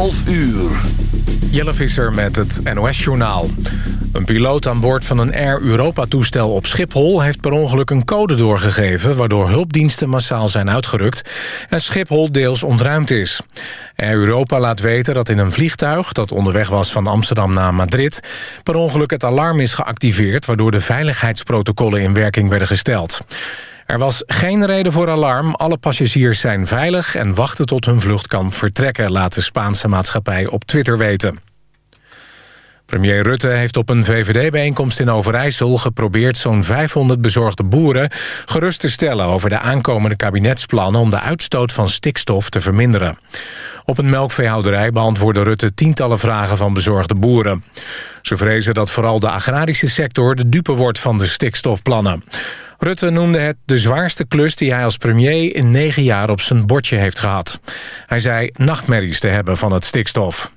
11 uur. Jelle Visser met het NOS-journaal. Een piloot aan boord van een Air Europa-toestel op Schiphol... heeft per ongeluk een code doorgegeven... waardoor hulpdiensten massaal zijn uitgerukt... en Schiphol deels ontruimd is. Air Europa laat weten dat in een vliegtuig... dat onderweg was van Amsterdam naar Madrid... per ongeluk het alarm is geactiveerd... waardoor de veiligheidsprotocollen in werking werden gesteld. Er was geen reden voor alarm. Alle passagiers zijn veilig en wachten tot hun vlucht kan vertrekken... laat de Spaanse maatschappij op Twitter weten. Premier Rutte heeft op een VVD-bijeenkomst in Overijssel geprobeerd zo'n 500 bezorgde boeren gerust te stellen over de aankomende kabinetsplannen om de uitstoot van stikstof te verminderen. Op een melkveehouderij beantwoordde Rutte tientallen vragen van bezorgde boeren. Ze vrezen dat vooral de agrarische sector de dupe wordt van de stikstofplannen. Rutte noemde het de zwaarste klus die hij als premier in negen jaar op zijn bordje heeft gehad. Hij zei nachtmerries te hebben van het stikstof.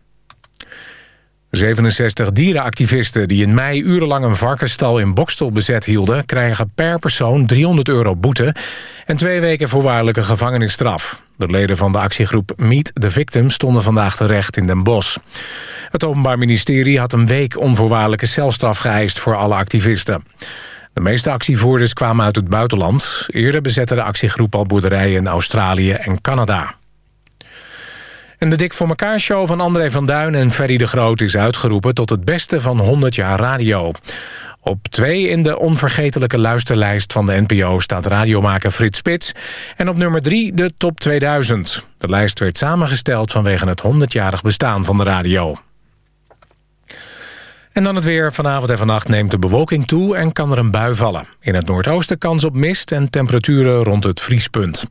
67 dierenactivisten die in mei urenlang een varkensstal in Bokstel bezet hielden... krijgen per persoon 300 euro boete en twee weken voorwaardelijke gevangenisstraf. De leden van de actiegroep Meet the Victim stonden vandaag terecht in Den Bosch. Het Openbaar Ministerie had een week onvoorwaardelijke celstraf geëist voor alle activisten. De meeste actievoerders kwamen uit het buitenland. Eerder bezette de actiegroep al boerderijen in Australië en Canada. En de Dik voor elkaar show van André van Duin en Ferry de Groot... is uitgeroepen tot het beste van 100 jaar radio. Op twee in de onvergetelijke luisterlijst van de NPO staat radiomaker Frits Spits. En op nummer drie de top 2000. De lijst werd samengesteld vanwege het 100-jarig bestaan van de radio. En dan het weer. Vanavond en vannacht neemt de bewolking toe en kan er een bui vallen. In het noordoosten kans op mist en temperaturen rond het vriespunt.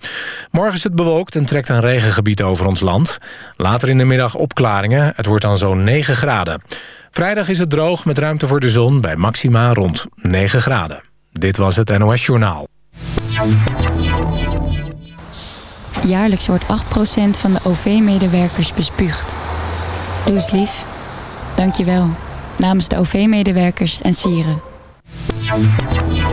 Morgen is het bewolkt en trekt een regengebied over ons land. Later in de middag opklaringen. Het wordt dan zo'n 9 graden. Vrijdag is het droog met ruimte voor de zon bij maxima rond 9 graden. Dit was het NOS Journaal. Jaarlijks wordt 8% van de OV-medewerkers bespuugd. Doe eens lief. Dank je wel namens de OV-medewerkers en sieren. Je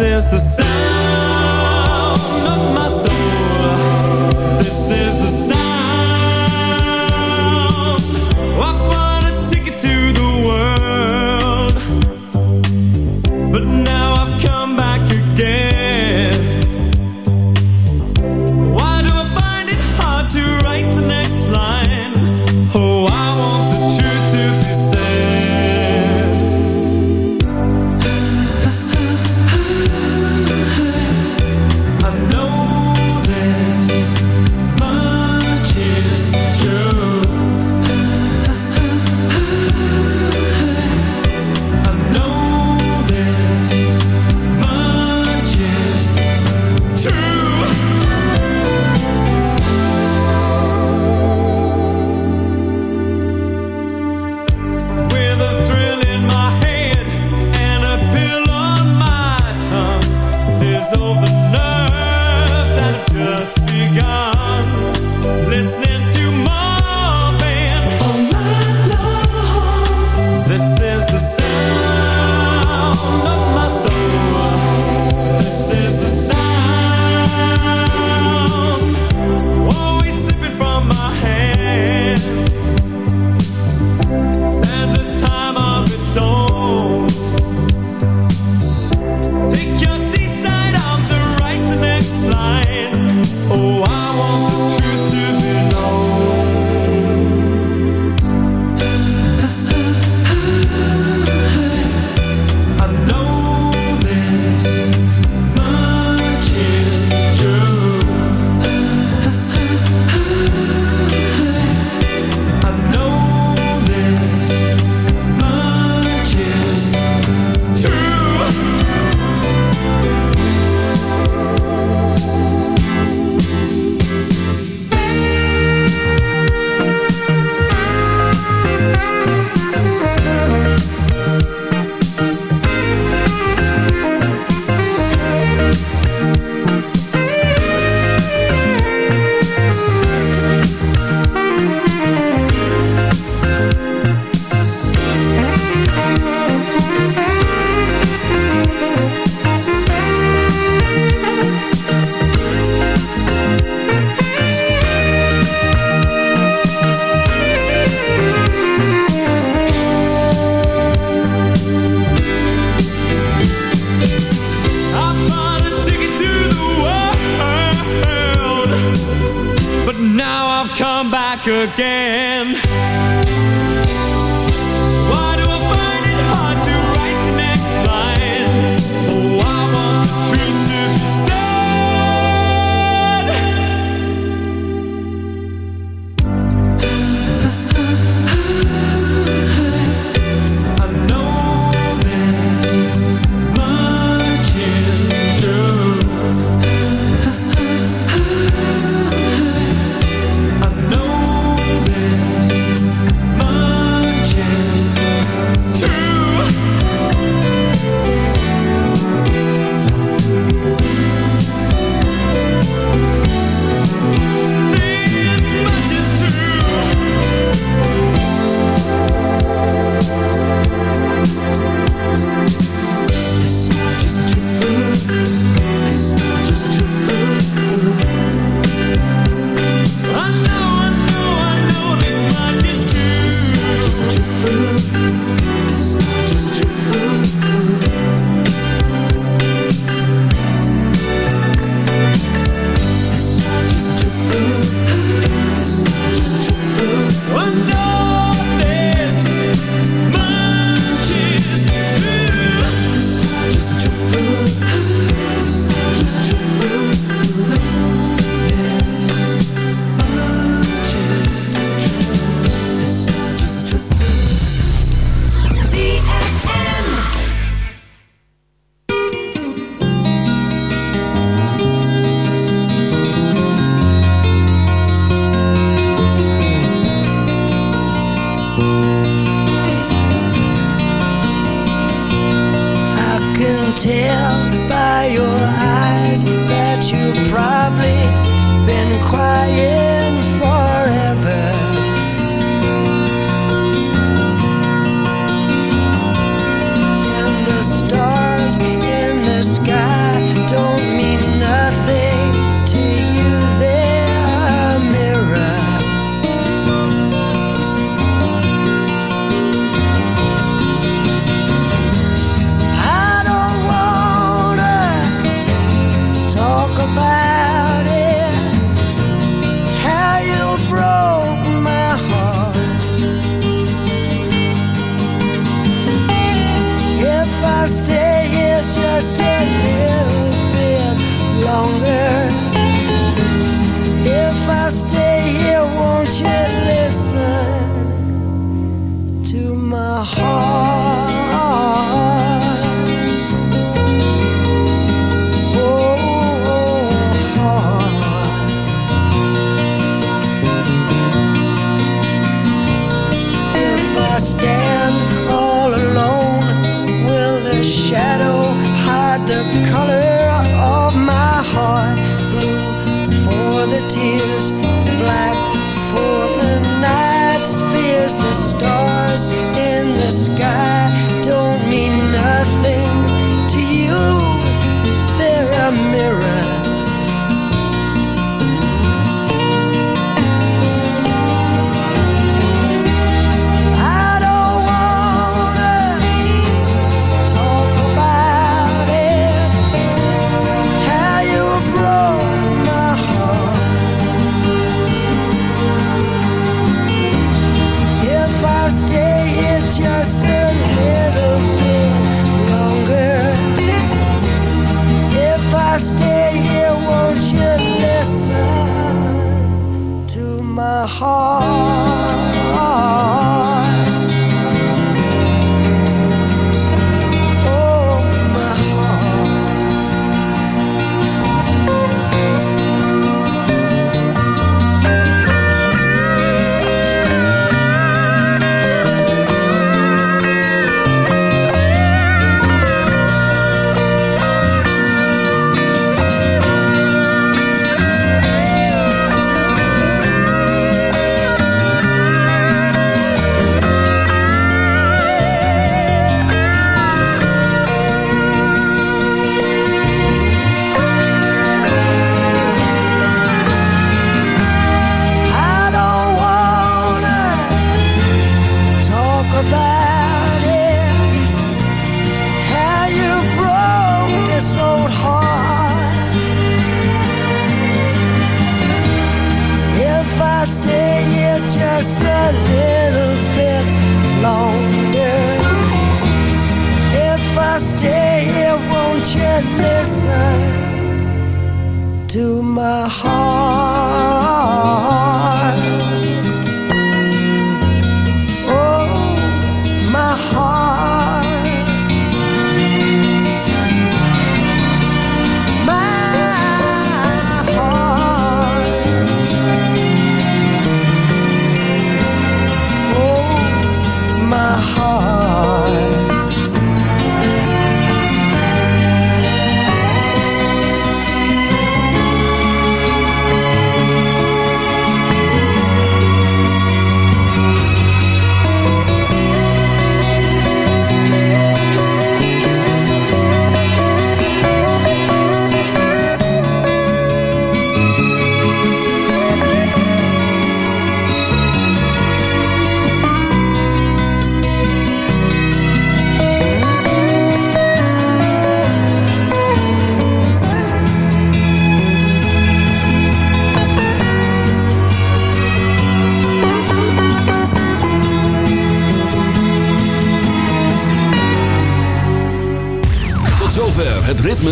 since the sun.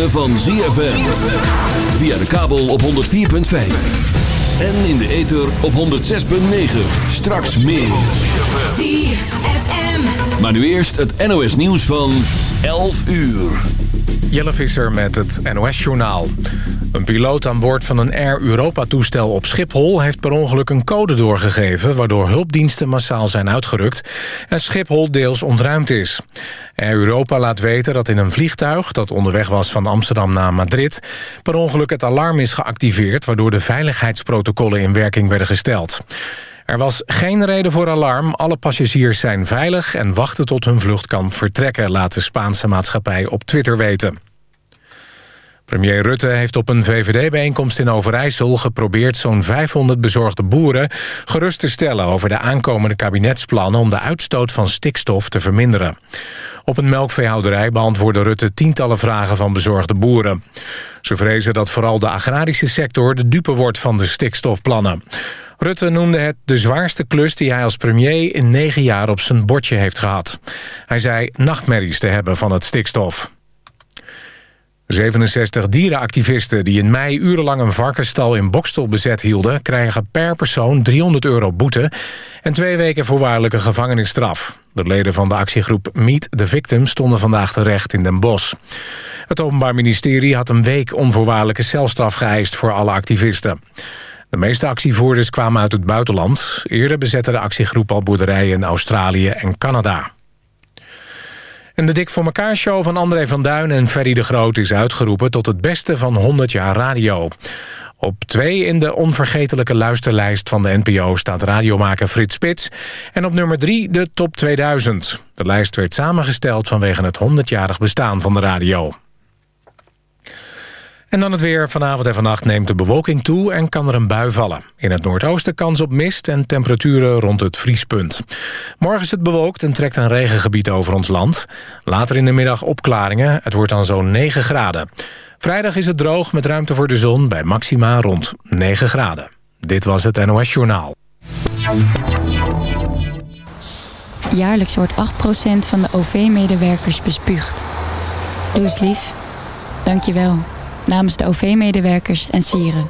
Van ZFM. Via de kabel op 104.5. En in de ether op 106.9. Straks meer. ZFM. Maar nu eerst het NOS nieuws van 11 uur. Jelle Visser met het NOS-journaal. Een piloot aan boord van een Air Europa-toestel op Schiphol... heeft per ongeluk een code doorgegeven... waardoor hulpdiensten massaal zijn uitgerukt... en Schiphol deels ontruimd is. Air Europa laat weten dat in een vliegtuig... dat onderweg was van Amsterdam naar Madrid... per ongeluk het alarm is geactiveerd... waardoor de veiligheidsprotocollen in werking werden gesteld. Er was geen reden voor alarm. Alle passagiers zijn veilig en wachten tot hun vlucht kan vertrekken... laat de Spaanse maatschappij op Twitter weten. Premier Rutte heeft op een VVD-bijeenkomst in Overijssel geprobeerd zo'n 500 bezorgde boeren gerust te stellen over de aankomende kabinetsplannen om de uitstoot van stikstof te verminderen. Op een melkveehouderij beantwoordde Rutte tientallen vragen van bezorgde boeren. Ze vrezen dat vooral de agrarische sector de dupe wordt van de stikstofplannen. Rutte noemde het de zwaarste klus die hij als premier in negen jaar op zijn bordje heeft gehad. Hij zei nachtmerries te hebben van het stikstof. 67 dierenactivisten die in mei urenlang een varkensstal in Bokstel bezet hielden... krijgen per persoon 300 euro boete en twee weken voorwaardelijke gevangenisstraf. De leden van de actiegroep Meet the Victim stonden vandaag terecht in Den Bosch. Het Openbaar Ministerie had een week onvoorwaardelijke celstraf geëist voor alle activisten. De meeste actievoerders kwamen uit het buitenland. Eerder bezette de actiegroep al boerderijen in Australië en Canada. En de Dik voor elkaar show van André van Duin en Ferry de Groot... is uitgeroepen tot het beste van 100 jaar radio. Op twee in de onvergetelijke luisterlijst van de NPO... staat radiomaker Frits Spits. En op nummer drie de Top 2000. De lijst werd samengesteld vanwege het 100-jarig bestaan van de radio. En dan het weer. Vanavond en vannacht neemt de bewolking toe en kan er een bui vallen. In het noordoosten kans op mist en temperaturen rond het vriespunt. Morgen is het bewolkt en trekt een regengebied over ons land. Later in de middag opklaringen. Het wordt dan zo'n 9 graden. Vrijdag is het droog met ruimte voor de zon bij maxima rond 9 graden. Dit was het NOS Journaal. Jaarlijks wordt 8% van de OV-medewerkers bespuugd. Doe eens lief. Dank je wel. Namens de OV-medewerkers en sieren.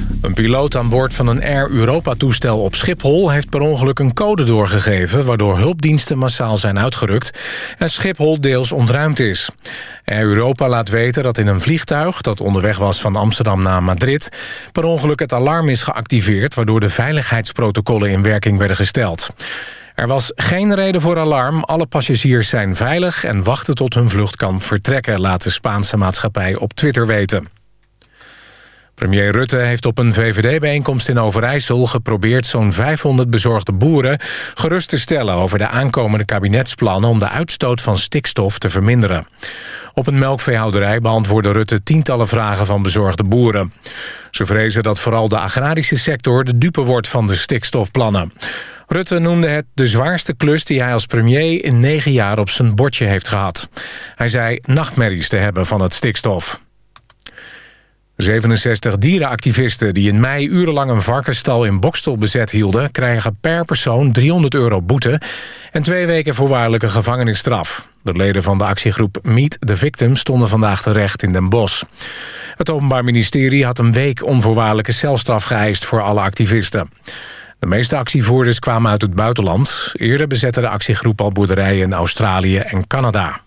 Een piloot aan boord van een Air Europa-toestel op Schiphol... heeft per ongeluk een code doorgegeven... waardoor hulpdiensten massaal zijn uitgerukt... en Schiphol deels ontruimd is. Air Europa laat weten dat in een vliegtuig... dat onderweg was van Amsterdam naar Madrid... per ongeluk het alarm is geactiveerd... waardoor de veiligheidsprotocollen in werking werden gesteld. Er was geen reden voor alarm. Alle passagiers zijn veilig en wachten tot hun vlucht kan vertrekken... laat de Spaanse maatschappij op Twitter weten. Premier Rutte heeft op een VVD-bijeenkomst in Overijssel geprobeerd zo'n 500 bezorgde boeren gerust te stellen over de aankomende kabinetsplannen om de uitstoot van stikstof te verminderen. Op een melkveehouderij beantwoordde Rutte tientallen vragen van bezorgde boeren. Ze vrezen dat vooral de agrarische sector de dupe wordt van de stikstofplannen. Rutte noemde het de zwaarste klus die hij als premier in negen jaar op zijn bordje heeft gehad. Hij zei nachtmerries te hebben van het stikstof. 67 dierenactivisten die in mei urenlang een varkensstal in Bokstel bezet hielden... krijgen per persoon 300 euro boete en twee weken voorwaardelijke gevangenisstraf. De leden van de actiegroep Meet the Victim stonden vandaag terecht in Den Bosch. Het Openbaar Ministerie had een week onvoorwaardelijke celstraf geëist voor alle activisten. De meeste actievoerders kwamen uit het buitenland. Eerder bezette de actiegroep al boerderijen in Australië en Canada.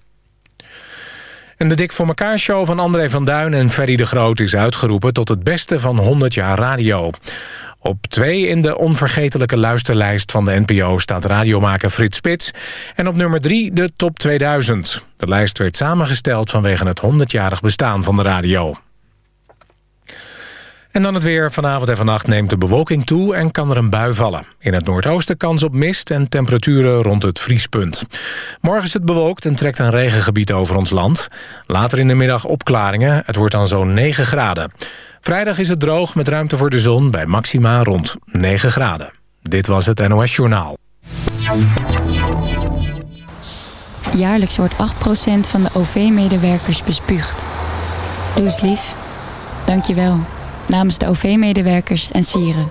En de Dik voor elkaar show van André van Duin en Ferry de Groot... is uitgeroepen tot het beste van 100 jaar radio. Op twee in de onvergetelijke luisterlijst van de NPO... staat radiomaker Frits Spits. En op nummer drie de top 2000. De lijst werd samengesteld vanwege het 100-jarig bestaan van de radio. En dan het weer. Vanavond en vannacht neemt de bewolking toe en kan er een bui vallen. In het noordoosten kans op mist en temperaturen rond het vriespunt. Morgen is het bewolkt en trekt een regengebied over ons land. Later in de middag opklaringen. Het wordt dan zo'n 9 graden. Vrijdag is het droog met ruimte voor de zon bij maxima rond 9 graden. Dit was het NOS Journaal. Jaarlijks wordt 8% van de OV-medewerkers bespuugd. Doe eens lief. Dank je wel. Namens de OV-medewerkers en sieren.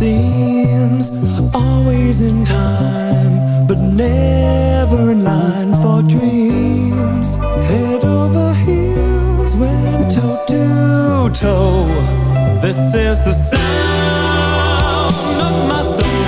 seems always in time, but never in line for dreams. Head over heels, went toe to toe. This is the sound. don't mean nothing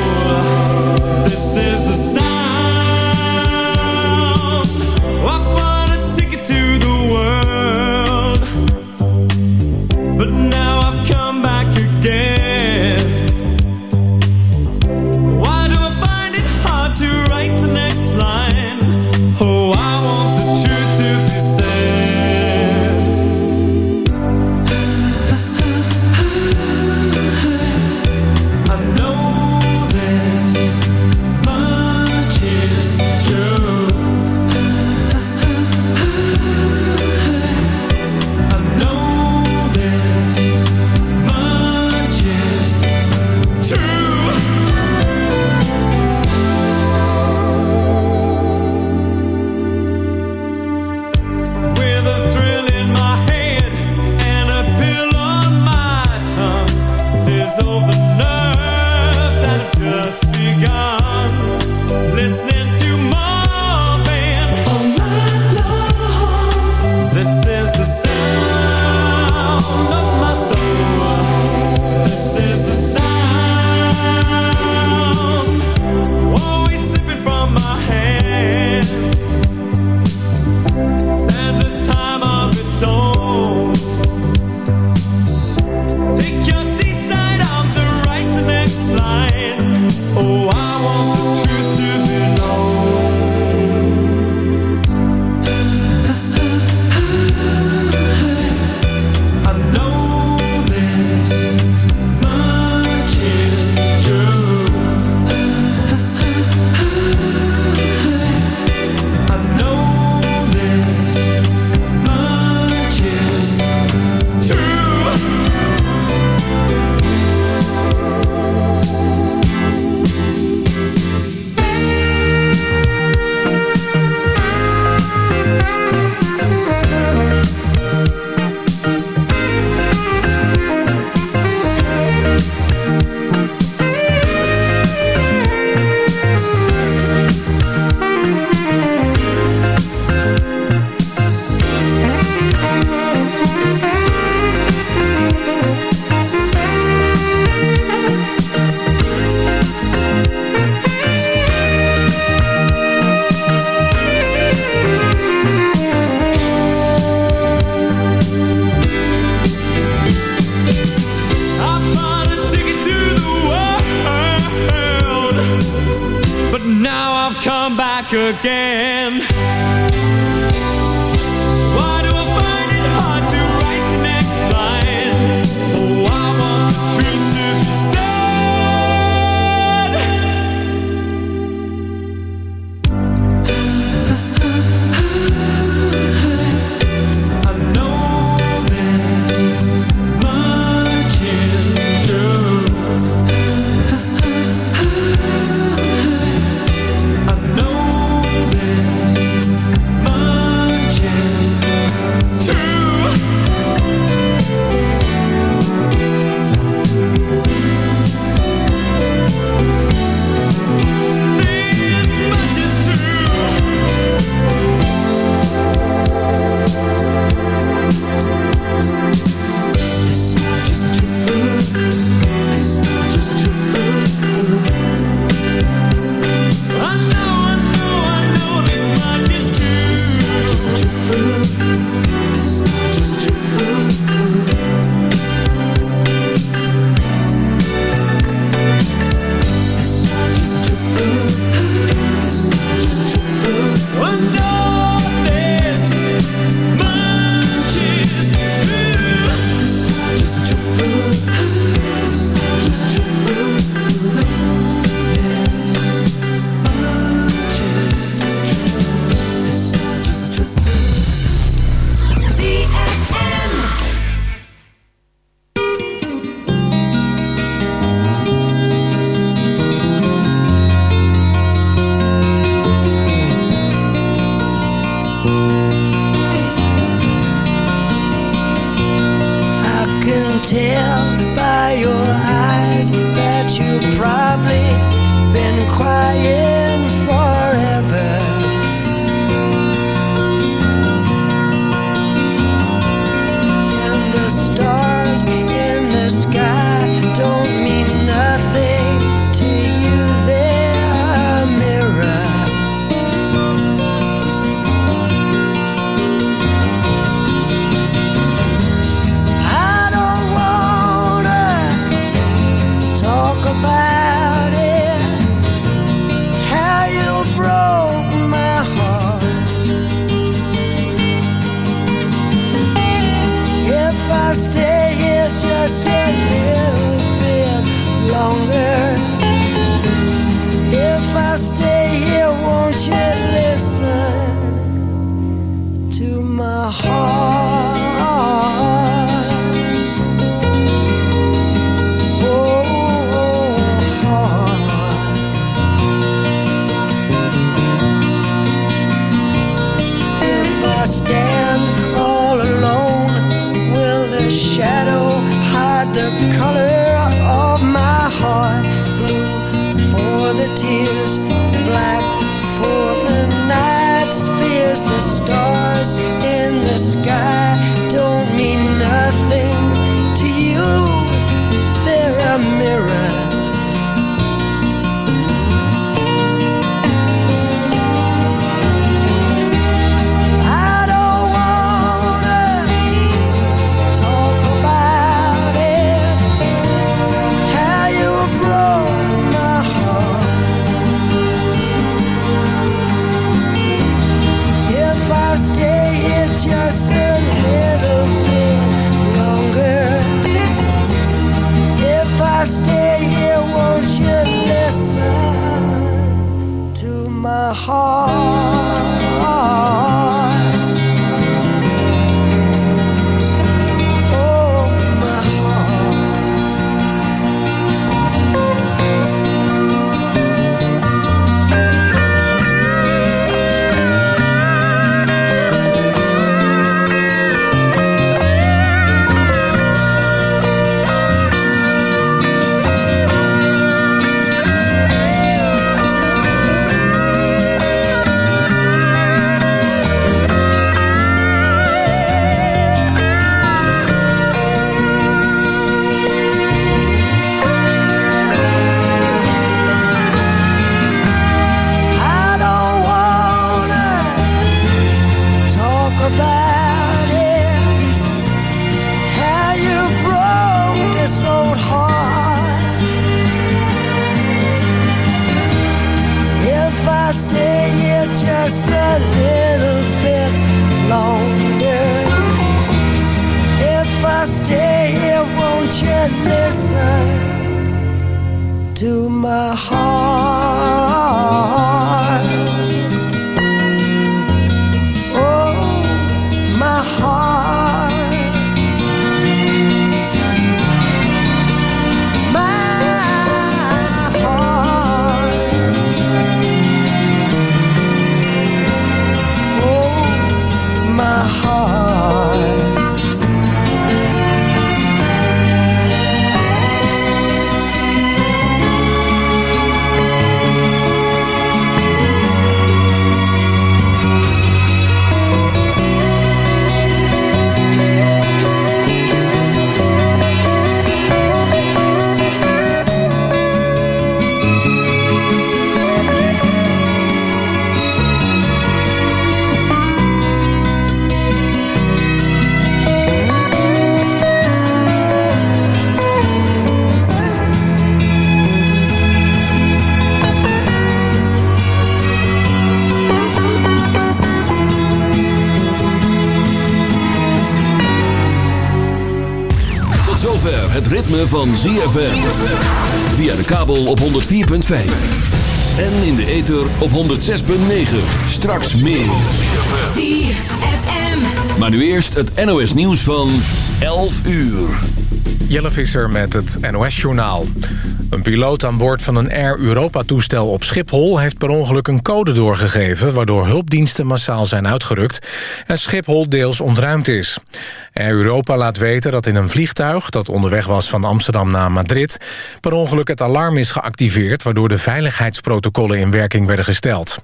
ritme van ZFM. Via de kabel op 104.5. En in de ether op 106.9. Straks meer. ZFM. Maar nu eerst het NOS nieuws van 11 uur. Jelle Visser met het NOS-journaal. Een piloot aan boord van een Air Europa-toestel op Schiphol... heeft per ongeluk een code doorgegeven... waardoor hulpdiensten massaal zijn uitgerukt... en Schiphol deels ontruimd is. Air Europa laat weten dat in een vliegtuig... dat onderweg was van Amsterdam naar Madrid... per ongeluk het alarm is geactiveerd... waardoor de veiligheidsprotocollen in werking werden gesteld.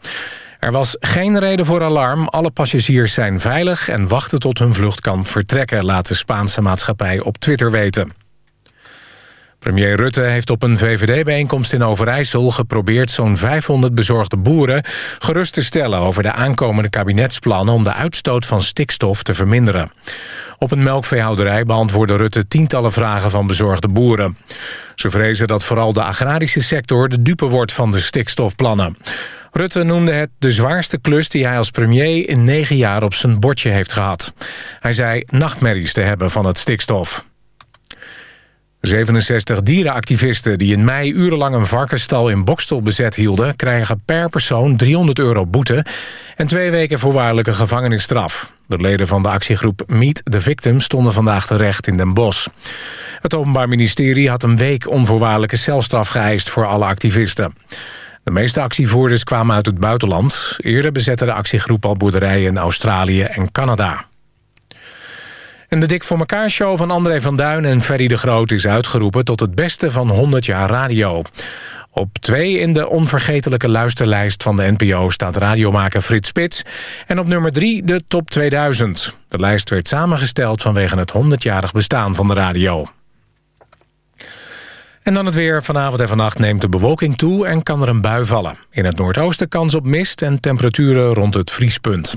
Er was geen reden voor alarm. Alle passagiers zijn veilig en wachten tot hun vlucht kan vertrekken... laat de Spaanse maatschappij op Twitter weten. Premier Rutte heeft op een VVD-bijeenkomst in Overijssel geprobeerd zo'n 500 bezorgde boeren gerust te stellen over de aankomende kabinetsplannen om de uitstoot van stikstof te verminderen. Op een melkveehouderij beantwoordde Rutte tientallen vragen van bezorgde boeren. Ze vrezen dat vooral de agrarische sector de dupe wordt van de stikstofplannen. Rutte noemde het de zwaarste klus die hij als premier in negen jaar op zijn bordje heeft gehad. Hij zei nachtmerries te hebben van het stikstof. 67 dierenactivisten die in mei urenlang een varkenstal in Bokstel bezet hielden... krijgen per persoon 300 euro boete en twee weken voorwaardelijke gevangenisstraf. De leden van de actiegroep Meet the Victim stonden vandaag terecht in Den Bosch. Het Openbaar Ministerie had een week onvoorwaardelijke celstraf geëist voor alle activisten. De meeste actievoerders kwamen uit het buitenland. Eerder bezette de actiegroep al boerderijen in Australië en Canada. En de Dik voor elkaar show van André van Duin en Ferry de Groot... is uitgeroepen tot het beste van 100 jaar radio. Op twee in de onvergetelijke luisterlijst van de NPO staat radiomaker Frits Spits. En op nummer drie de top 2000. De lijst werd samengesteld vanwege het 100-jarig bestaan van de radio. En dan het weer. Vanavond en vannacht neemt de bewolking toe en kan er een bui vallen. In het noordoosten kans op mist en temperaturen rond het vriespunt.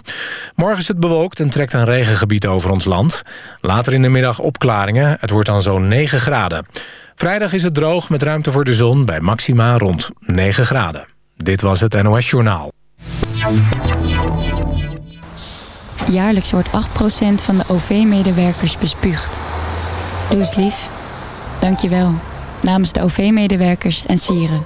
Morgen is het bewolkt en trekt een regengebied over ons land. Later in de middag opklaringen. Het wordt dan zo'n 9 graden. Vrijdag is het droog met ruimte voor de zon bij maxima rond 9 graden. Dit was het NOS Journaal. Jaarlijks wordt 8% van de OV-medewerkers bespuugd. Doe lief. Dank je wel. Namens de OV-medewerkers en sieren.